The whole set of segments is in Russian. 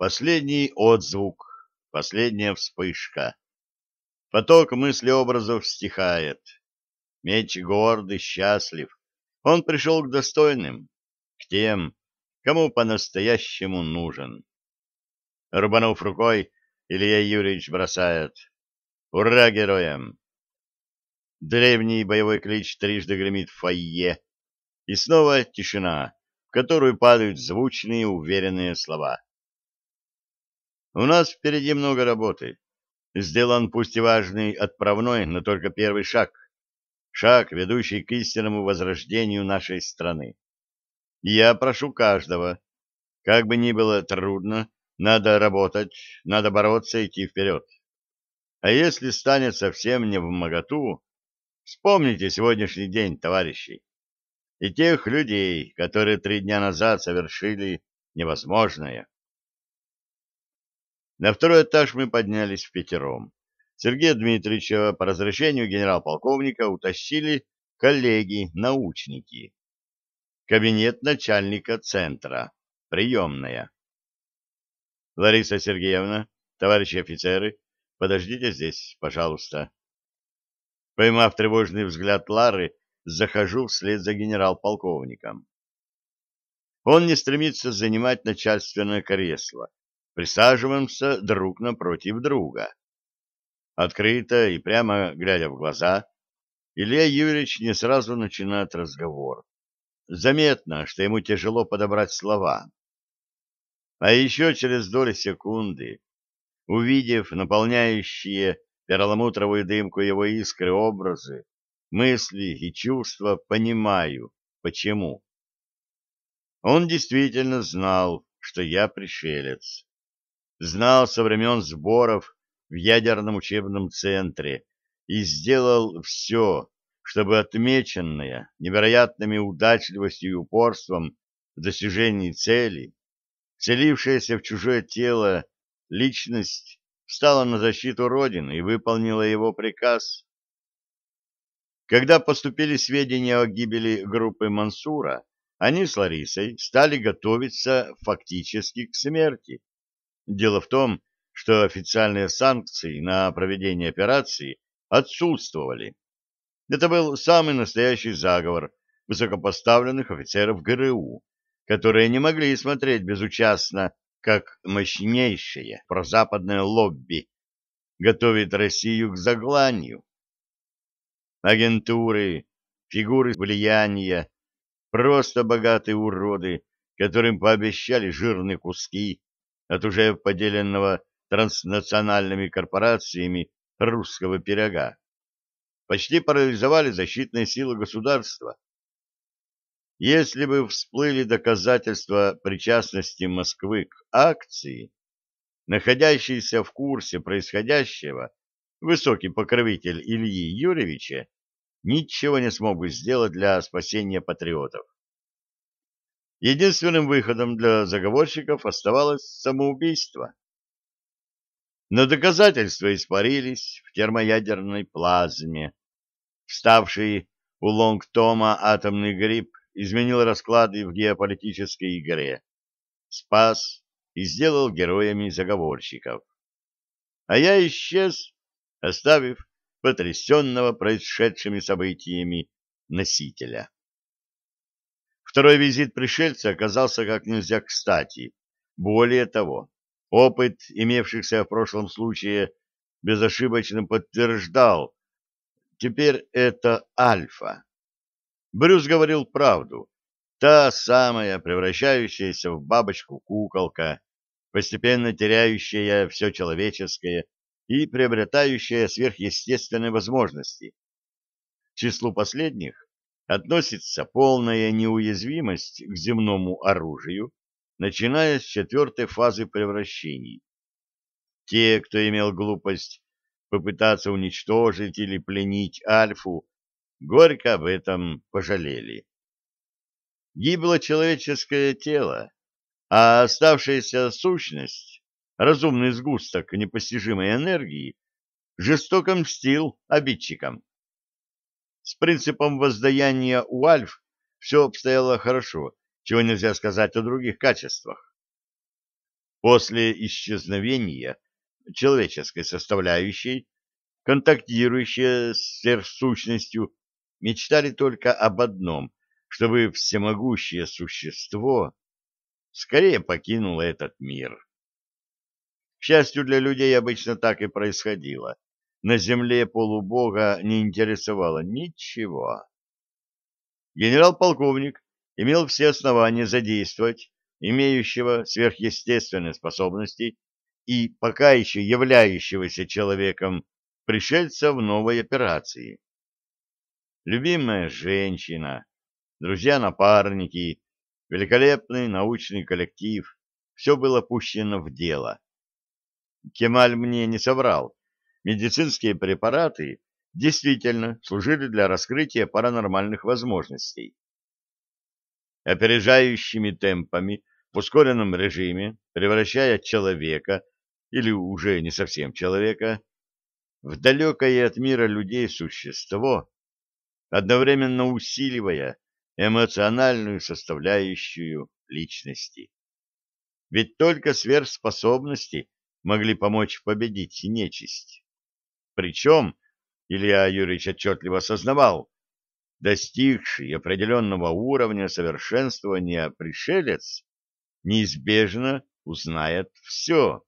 Последний отзвук, последняя вспышка. Поток мыслеобразов стихает. Меч гордый, счастлив. Он пришел к достойным, к тем, кому по-настоящему нужен. Рубанув рукой, Илья Юрьевич бросает. Ура героям! Древний боевой клич трижды гремит в фойе, и снова тишина, в которую падают звучные уверенные слова. У нас впереди много работы. Сделан пусть и важный отправной, но только первый шаг. Шаг, ведущий к истинному возрождению нашей страны. И я прошу каждого, как бы ни было трудно, надо работать, надо бороться, идти вперед. А если станет совсем не в моготу, вспомните сегодняшний день, товарищи, и тех людей, которые три дня назад совершили невозможное. На второй этаж мы поднялись в пятером. Сергея Дмитриевича по разрешению генерал-полковника утащили коллеги-научники. Кабинет начальника центра. Приемная. Лариса Сергеевна, товарищи офицеры, подождите здесь, пожалуйста. Поймав тревожный взгляд Лары, захожу вслед за генерал-полковником. Он не стремится занимать начальственное кресло Присаживаемся друг напротив друга. Открыто и прямо глядя в глаза, Илья Юрьевич не сразу начинает разговор. Заметно, что ему тяжело подобрать слова. А еще через доли секунды, увидев наполняющие перламутровую дымку его искры образы, мысли и чувства, понимаю, почему. Он действительно знал, что я пришелец знал со времен сборов в ядерном учебном центре и сделал все, чтобы отмеченная невероятными удачливостью и упорством в достижении цели, вселившаяся в чужое тело личность встала на защиту Родины и выполнила его приказ. Когда поступили сведения о гибели группы Мансура, они с Ларисой стали готовиться фактически к смерти. Дело в том, что официальные санкции на проведение операции отсутствовали. Это был самый настоящий заговор высокопоставленных офицеров ГРУ, которые не могли смотреть безучастно, как мощнейшее прозападное лобби готовит Россию к загланию. Агентуры, фигуры влияния, просто богатые уроды, которым пообещали жирные куски от уже поделенного транснациональными корпорациями русского пирога. Почти парализовали защитные силы государства. Если бы всплыли доказательства причастности Москвы к акции, находящийся в курсе происходящего высокий покровитель Ильи Юрьевича ничего не смог бы сделать для спасения патриотов. Единственным выходом для заговорщиков оставалось самоубийство. Но доказательства испарились в термоядерной плазме. Вставший у Лонгтома атомный гриб изменил расклады в геополитической игре, спас и сделал героями заговорщиков. А я исчез, оставив потрясенного происшедшими событиями носителя. Второй визит пришельца оказался как нельзя кстати. Более того, опыт, имевшихся в прошлом случае, безошибочно подтверждал, теперь это альфа. Брюс говорил правду. Та самая, превращающаяся в бабочку куколка, постепенно теряющая все человеческое и приобретающая сверхъестественные возможности. К числу последних относится полная неуязвимость к земному оружию, начиная с четвертой фазы превращений. Те, кто имел глупость попытаться уничтожить или пленить Альфу, горько об этом пожалели. Гибло человеческое тело, а оставшаяся сущность, разумный сгусток непостижимой энергии, жестоко мстил обидчикам. С принципом воздаяния у альф все обстояло хорошо, чего нельзя сказать о других качествах. После исчезновения человеческой составляющей, контактирующие с сверхсущностью, мечтали только об одном, чтобы всемогущее существо скорее покинуло этот мир. К счастью для людей, обычно так и происходило. На земле полубога не интересовало ничего. Генерал-полковник имел все основания задействовать имеющего сверхъестественные способности и пока еще являющегося человеком пришельца в новой операции. Любимая женщина, друзья-напарники, великолепный научный коллектив — все было пущено в дело. Кемаль мне не соврал. Медицинские препараты действительно служили для раскрытия паранормальных возможностей. Опережающими темпами в ускоренном режиме, превращая человека, или уже не совсем человека, в далекое от мира людей существо, одновременно усиливая эмоциональную составляющую личности. Ведь только сверхспособности могли помочь победить нечисть. Причем, Илья Юрьевич отчетливо осознавал, достигший определенного уровня совершенствования пришелец неизбежно узнает все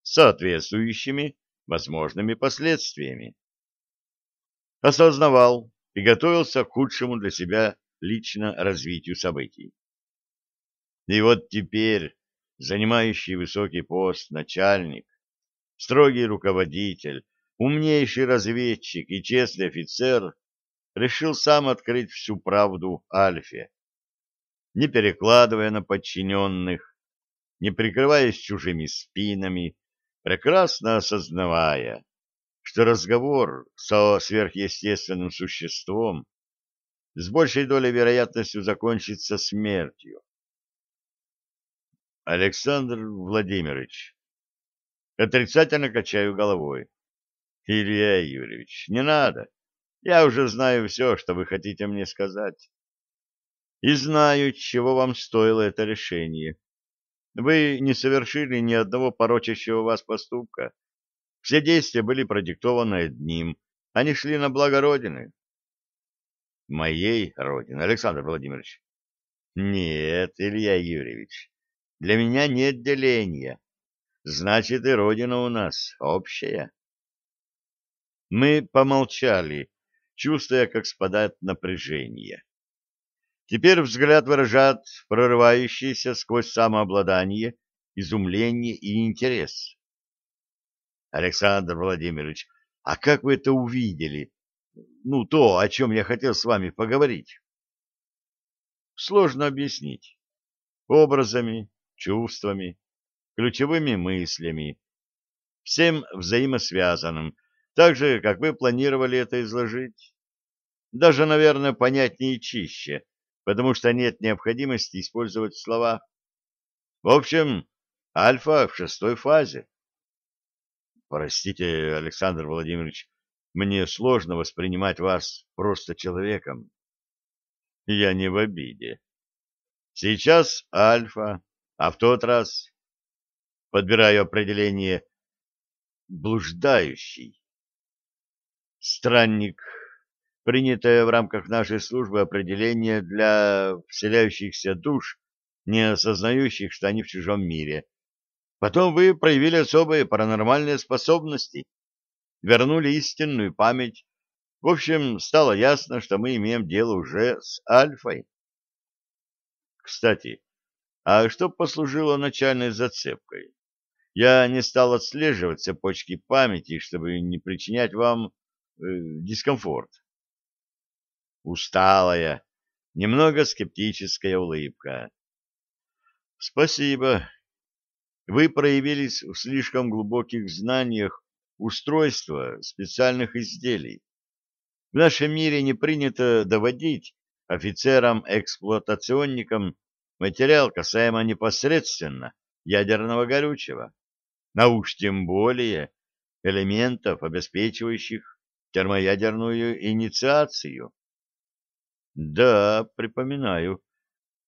соответствующими возможными последствиями. Осознавал и готовился к худшему для себя лично развитию событий. И вот теперь занимающий высокий пост начальник, строгий руководитель, умнейший разведчик и честный офицер решил сам открыть всю правду Альфе, не перекладывая на подчиненных, не прикрываясь чужими спинами, прекрасно осознавая, что разговор со сверхъестественным существом с большей долей вероятностью закончится смертью. Александр Владимирович, отрицательно качаю головой. Илья Юрьевич, не надо. Я уже знаю все, что вы хотите мне сказать и знаю, чего вам стоило это решение. Вы не совершили ни одного порочащего вас поступка. Все действия были продиктованы одним. Они шли на благо Родины. Моей Родины, Александр Владимирович? Нет, Илья Юрьевич, для меня нет деления. Значит, и Родина у нас общая. Мы помолчали, чувствуя, как спадает напряжение. Теперь взгляд выражает прорывающийся сквозь самообладание, изумление и интерес. Александр Владимирович, а как вы это увидели? Ну, то, о чем я хотел с вами поговорить. Сложно объяснить. Образами, чувствами, ключевыми мыслями, всем взаимосвязанным, так же, как вы планировали это изложить. Даже, наверное, понятнее и чище, потому что нет необходимости использовать слова. В общем, альфа в шестой фазе. Простите, Александр Владимирович, мне сложно воспринимать вас просто человеком. Я не в обиде. Сейчас альфа, а в тот раз подбираю определение блуждающий. Странник принятое в рамках нашей службы определение для вселяющихся душ, не осознающих, что они в чужом мире. Потом вы проявили особые паранормальные способности, вернули истинную память. В общем, стало ясно, что мы имеем дело уже с Альфой. Кстати, а что послужило начальной зацепкой? Я не стал отслеживать цепочки памяти, чтобы не причинять вам дискомфорт усталая, немного скептическая улыбка. Спасибо. Вы проявились в слишком глубоких знаниях устройства специальных изделий. В нашем мире не принято доводить офицерам-эксплуатационникам материал касаемо непосредственно ядерного горючего, а уж тем более элементов, обеспечивающих термоядерную инициацию. Да, припоминаю.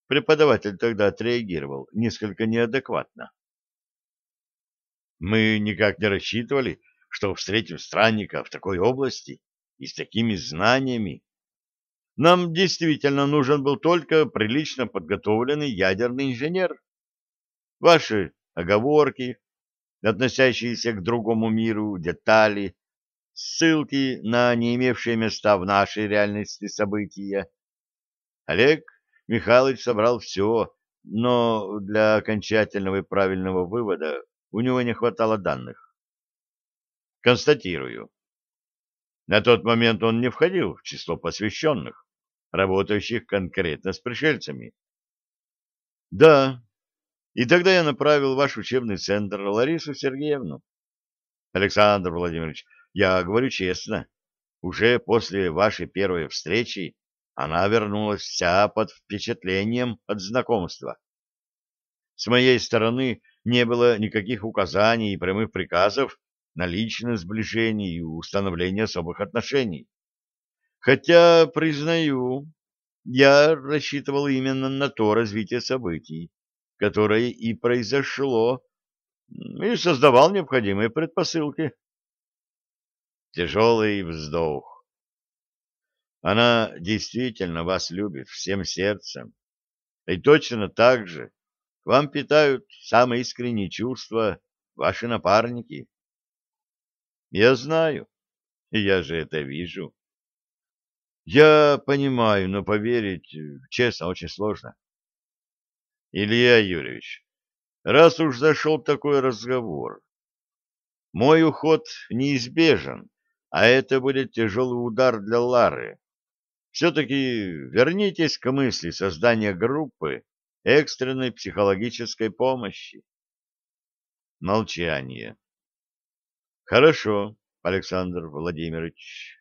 Преподаватель тогда отреагировал несколько неадекватно. Мы никак не рассчитывали, что встретим странника в такой области и с такими знаниями. Нам действительно нужен был только прилично подготовленный ядерный инженер. Ваши оговорки, относящиеся к другому миру, детали, ссылки на не имевшие места в нашей реальности события. Олег Михайлович собрал все, но для окончательного и правильного вывода у него не хватало данных. Констатирую. На тот момент он не входил в число посвященных, работающих конкретно с пришельцами. Да, и тогда я направил ваш учебный центр Ларису Сергеевну. Александр Владимирович, я говорю честно, уже после вашей первой встречи она вернулась вся под впечатлением от знакомства. С моей стороны не было никаких указаний и прямых приказов на личное сближение и установление особых отношений. Хотя, признаю, я рассчитывал именно на то развитие событий, которое и произошло, и создавал необходимые предпосылки. Тяжелый вздох. Она действительно вас любит всем сердцем. И точно так же к вам питают самые искренние чувства ваши напарники. Я знаю, я же это вижу. Я понимаю, но поверить, честно, очень сложно. Илья Юрьевич, раз уж зашел такой разговор, мой уход неизбежен, а это будет тяжелый удар для Лары. Все-таки вернитесь к мысли создания группы экстренной психологической помощи. Молчание. Хорошо, Александр Владимирович.